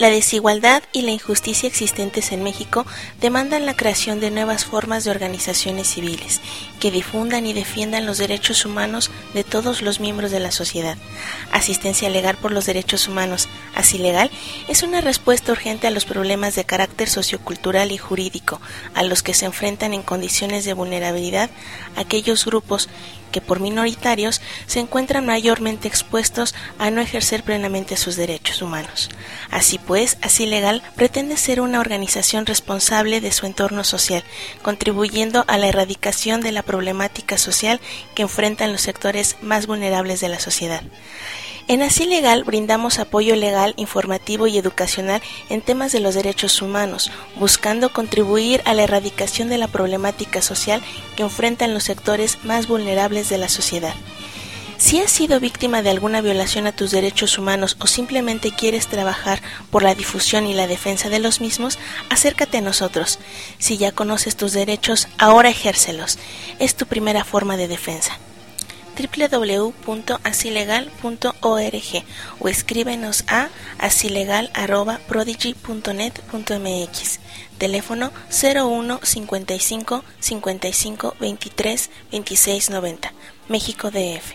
La desigualdad y la injusticia existentes en México demandan la creación de nuevas formas de organizaciones civiles que difundan y defiendan los derechos humanos de todos los miembros de la sociedad. Asistencia legal por los derechos humanos, así legal, es una respuesta urgente a los problemas de carácter sociocultural y jurídico a los que se enfrentan en condiciones de vulnerabilidad aquellos grupos que por minoritarios se encuentran mayormente expuestos a no ejercer plenamente sus derechos humanos. Así pues, Así Legal pretende ser una organización responsable de su entorno social, contribuyendo a la erradicación de la problemática social que enfrentan los sectores más vulnerables de la sociedad. En Así Legal brindamos apoyo legal, informativo y educacional en temas de los derechos humanos, buscando contribuir a la erradicación de la problemática social que enfrentan los sectores más vulnerables de la sociedad. Si has sido víctima de alguna violación a tus derechos humanos o simplemente quieres trabajar por la difusión y la defensa de los mismos, acércate a nosotros. Si ya conoces tus derechos, ahora ejércelos. Es tu primera forma de defensa www.asilegal.org o escríbenos a asilegal.prodigy.net.mx. Teléfono 01 55 55 23 26 90. México DF.